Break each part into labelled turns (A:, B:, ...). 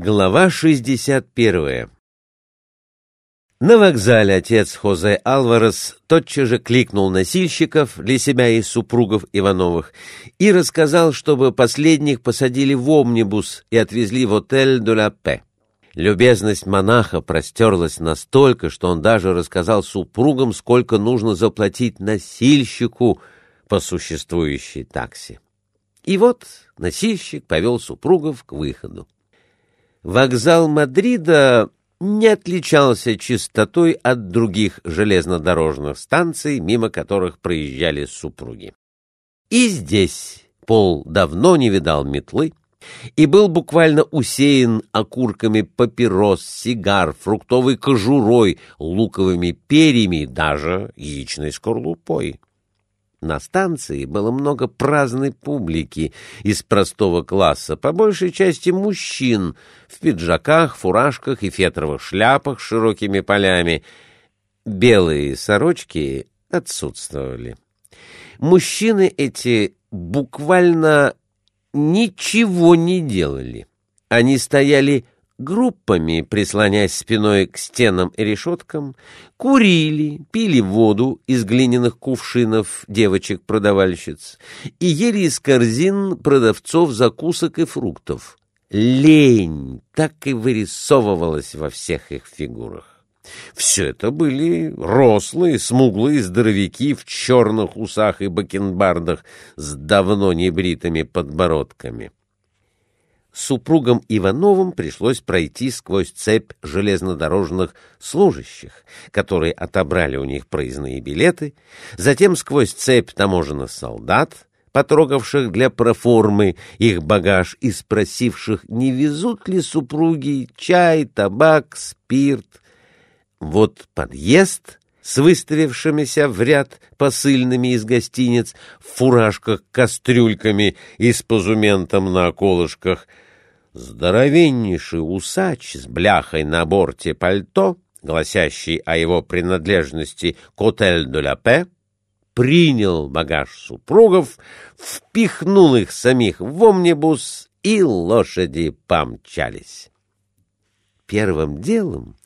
A: Глава 61 На вокзале отец Хозе Алварес тотчас же кликнул носильщиков для себя и супругов Ивановых и рассказал, чтобы последних посадили в омнибус и отвезли в отель «Де ла Пе». Любезность монаха простерлась настолько, что он даже рассказал супругам, сколько нужно заплатить носильщику по существующей таксе. И вот носильщик повел супругов к выходу. Вокзал Мадрида не отличался чистотой от других железнодорожных станций, мимо которых проезжали супруги. И здесь Пол давно не видал метлы и был буквально усеян окурками папирос, сигар, фруктовой кожурой, луковыми перьями и даже яичной скорлупой. На станции было много праздной публики из простого класса, по большей части мужчин, в пиджаках, фуражках и фетровых шляпах с широкими полями. Белые сорочки отсутствовали. Мужчины эти буквально ничего не делали. Они стояли группами, прислоняясь спиной к стенам и решеткам, курили, пили воду из глиняных кувшинов девочек-продавальщиц и ели из корзин продавцов закусок и фруктов. Лень так и вырисовывалась во всех их фигурах. Все это были рослые, смуглые здоровяки в черных усах и бакенбардах с давно небритыми подбородками супругам Ивановым пришлось пройти сквозь цепь железнодорожных служащих, которые отобрали у них проездные билеты, затем сквозь цепь таможенных солдат, потрогавших для проформы их багаж и спросивших, не везут ли супруги чай, табак, спирт. Вот подъезд с выставившимися в ряд посыльными из гостиниц в фуражках-кастрюльками и с позументом на околышках — Здоровеннейший усач с бляхой на борте пальто, гласящий о его принадлежности к отель де ла Пе, принял багаж супругов, впихнул их самих в омнибус, и лошади помчались. Первым делом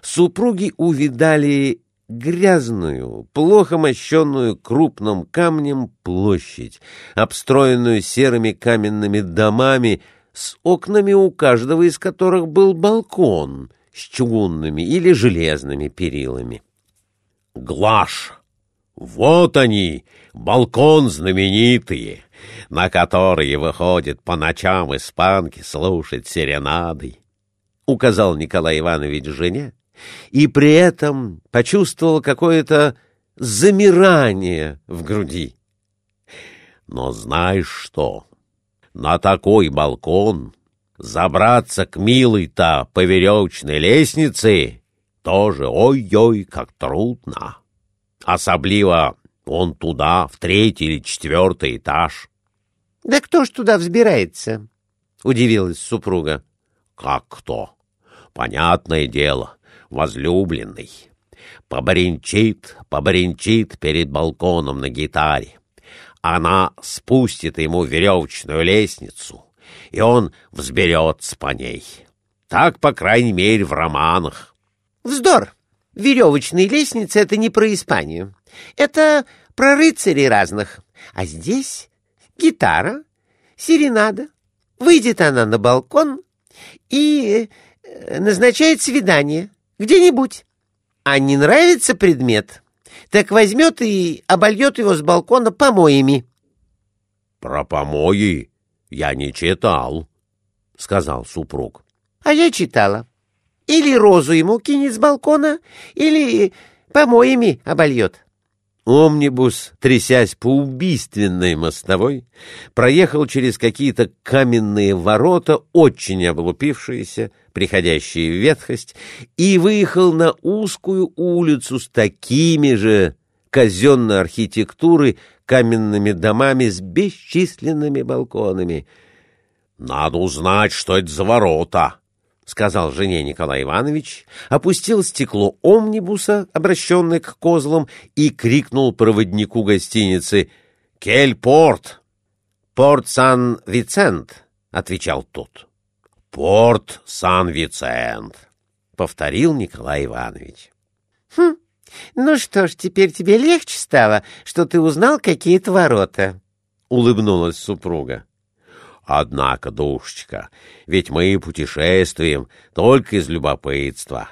A: супруги увидали грязную, плохо мощенную крупным камнем площадь, обстроенную серыми каменными домами, с окнами у каждого из которых был балкон с чугунными или железными перилами.
B: «Глаш! Вот они, балкон знаменитые, на которые выходят по ночам испанки слушать серенады!»
A: — указал Николай Иванович жене, и при этом почувствовал какое-то замирание в груди.
B: «Но знаешь что?» На такой балкон забраться к милой-то по веревочной лестнице тоже ой-ой, как трудно. Особливо он туда, в третий или четвертый этаж.
C: — Да кто ж туда взбирается? — удивилась супруга.
B: — Как кто? Понятное дело, возлюбленный. Побренчит, побренчит перед балконом на гитаре. Она спустит ему веревочную лестницу, и он взберется по ней. Так, по крайней мере, в романах.
C: Вздор! Веревочные лестницы — это не про Испанию. Это про рыцарей разных. А здесь гитара, серенада. Выйдет она на балкон и э, назначает свидание где-нибудь. А не нравится предмет, так возьмет и обольет его с балкона помоями.
B: — Про помои я не читал, — сказал супруг.
C: — А я читала. Или розу ему кинет с балкона, или помоями обольет.
A: Омнибус, трясясь по убийственной мостовой, проехал через какие-то каменные ворота, очень облупившиеся, приходящие в ветхость, и выехал на узкую улицу с такими же казенной архитектуры каменными домами с бесчисленными балконами.
B: — Надо узнать, что это за ворота, — сказал жене Николай Иванович, опустил стекло омнибуса, обращенное к козлам, и крикнул проводнику гостиницы «Кель порт!»
A: «Порт Сан-Вицент», — отвечал тот.
B: порт Сан-Вицент, — повторил Николай Иванович.
C: — Хм, ну что ж, теперь тебе легче стало, что ты узнал какие-то ворота, — улыбнулась супруга.
B: — Однако, душечка, ведь мы путешествуем только из любопытства.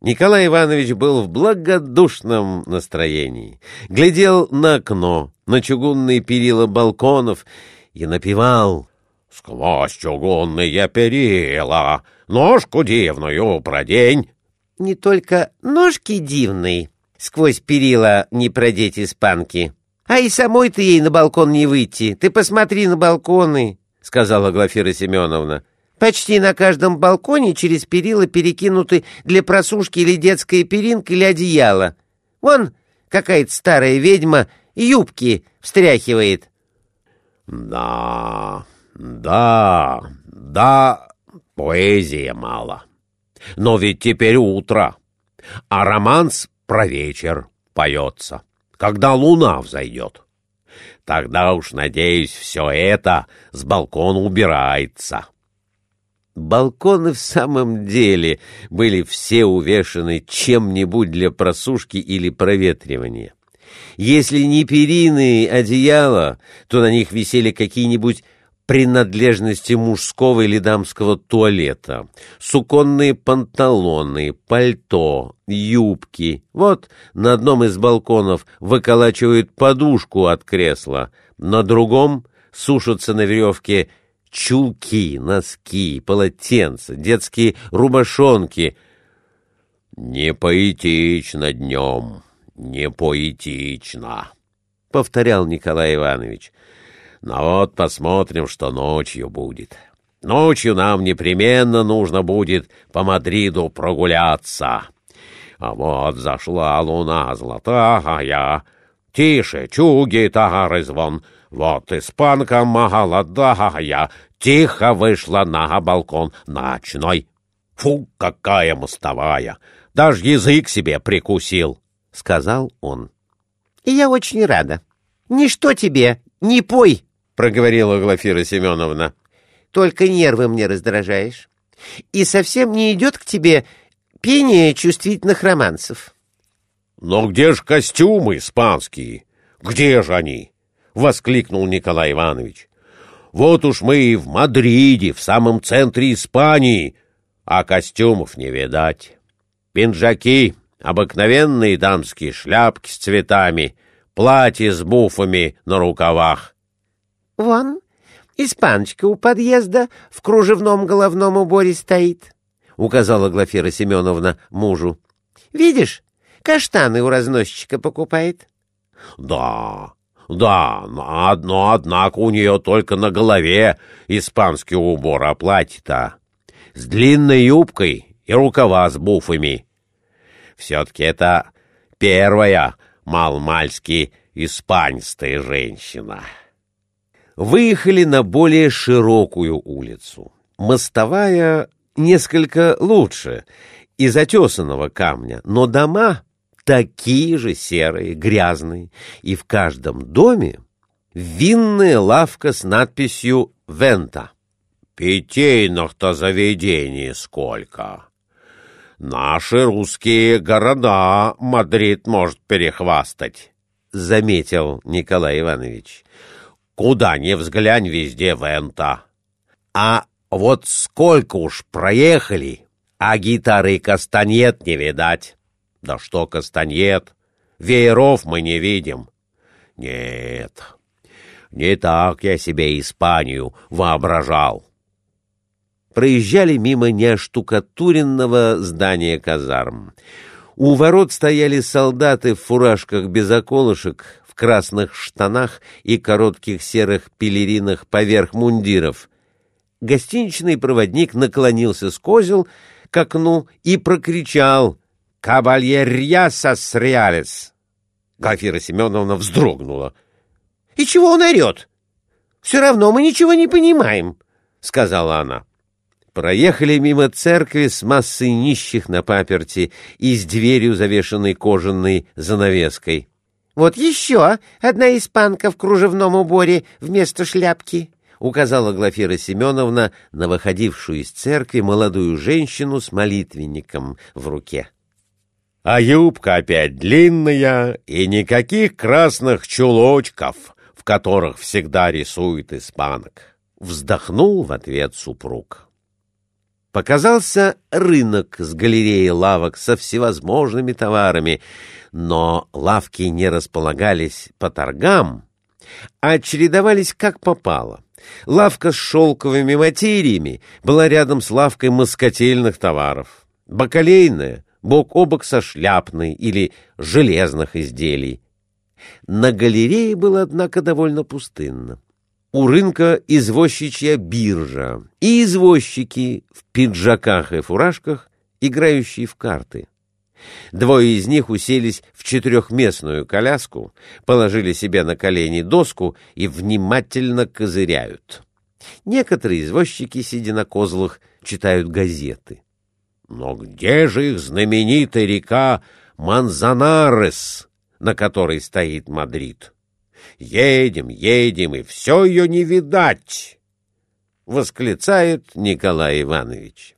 A: Николай Иванович был в благодушном настроении, глядел на окно, на чугунные перила балконов и напевал
B: «Сквозь чугунные перила ножку дивную продень».
C: «Не только ножки дивные, сквозь перила не продеть испанки, а и самой ты ей на балкон не выйти. Ты посмотри на балконы», — сказала Глафира Семеновна. Почти на каждом балконе через перила перекинуты для просушки или детская перинка или одеяло. Вон какая-то старая ведьма юбки встряхивает.
B: Да, да, да, поэзия мало. Но ведь теперь утро, а романс про вечер поется, когда луна взойдет. Тогда уж, надеюсь, все это с балкона убирается.
A: Балконы в самом деле были все увешаны чем-нибудь для просушки или проветривания. Если не перины, одеяла, то на них висели какие-нибудь принадлежности мужского или дамского туалета, суконные панталоны, пальто, юбки. Вот на одном из балконов выколачивают подушку от кресла, на другом сушатся на веревке чулки, носки, полотенца, детские рубашонки.
B: «Не поэтично днем, не поэтично», — повторял Николай Иванович. «Но вот посмотрим, что ночью будет. Ночью нам непременно нужно будет по Мадриду прогуляться. А вот зашла луна золотая. Тише, чуги тагары звон». Вот испанка молодая тихо вышла на балкон ночной. Фу, какая мостовая! Даже язык себе прикусил, — сказал он.
C: — я очень рада. Ничто тебе, не пой, — проговорила Глафира Семеновна. — Только нервы мне раздражаешь. И совсем не идет к тебе пение чувствительных романсов.
B: — Но где же костюмы испанские? Где же они? — воскликнул Николай Иванович. «Вот уж мы и в Мадриде, в самом центре Испании, а костюмов не видать. Пинжаки, обыкновенные дамские шляпки с цветами, платья с буфами на рукавах».
C: «Вон, испаночка у подъезда в кружевном головном уборе стоит», — указала Глафира Семеновна мужу. «Видишь, каштаны у разносчика покупает».
B: «Да, да, но, но однако у нее только на голове испанский убор, а платье-то с длинной юбкой и рукава с буфами. Все-таки это первая малмальски испанистая женщина.
A: Выехали на более широкую улицу. Мостовая несколько лучше, из отесанного камня, но дома такие же серые, грязные, и в каждом доме винная лавка с надписью «Вента».
B: «Питейных-то заведений сколько!» «Наши русские города Мадрид может перехвастать», — заметил Николай Иванович. «Куда ни взглянь, везде вента. А вот сколько уж проехали, а гитары и кастанет не видать». Да что кастаньет, вееров мы не видим. Нет, не так я себе Испанию воображал.
A: Проезжали мимо неоштукатуренного здания казарм. У ворот стояли солдаты в фуражках без околышек, красных штанах и коротких серых пелеринах поверх мундиров. Гостиничный проводник наклонился с козел к окну и прокричал «Кабальерьясас реалес!» Глафира Семеновна вздрогнула.
C: «И чего он орет? Все равно мы ничего не понимаем», — сказала она.
A: Проехали мимо церкви с массой нищих на паперти и с дверью, завешенной кожаной занавеской.
C: «Вот еще одна испанка в кружевном уборе вместо шляпки.
A: указала Глафира Семеновна на выходившую из церкви молодую женщину с молитвенником в руке.
B: — А юбка опять длинная и никаких красных чулочков, в которых всегда рисует испанок.
A: Вздохнул в ответ супруг. Показался рынок с галереей лавок со всевозможными товарами, но лавки не располагались по торгам, а чередовались как попало. Лавка с шелковыми материями была рядом с лавкой москотельных товаров, бакалейная — бок о бок со шляпной или железных изделий. На галерее было, однако, довольно пустынно. У рынка извозчичья биржа и извозчики в пиджаках и фуражках, играющие в карты. Двое из них уселись в четырехместную коляску, положили себе на колени доску и внимательно козыряют. Некоторые извозчики, сидя на козлах, читают газеты.
B: Но где же их знаменитая река Манзанарес, на которой стоит Мадрид? Едем, едем, и все ее не видать, — восклицает Николай Иванович.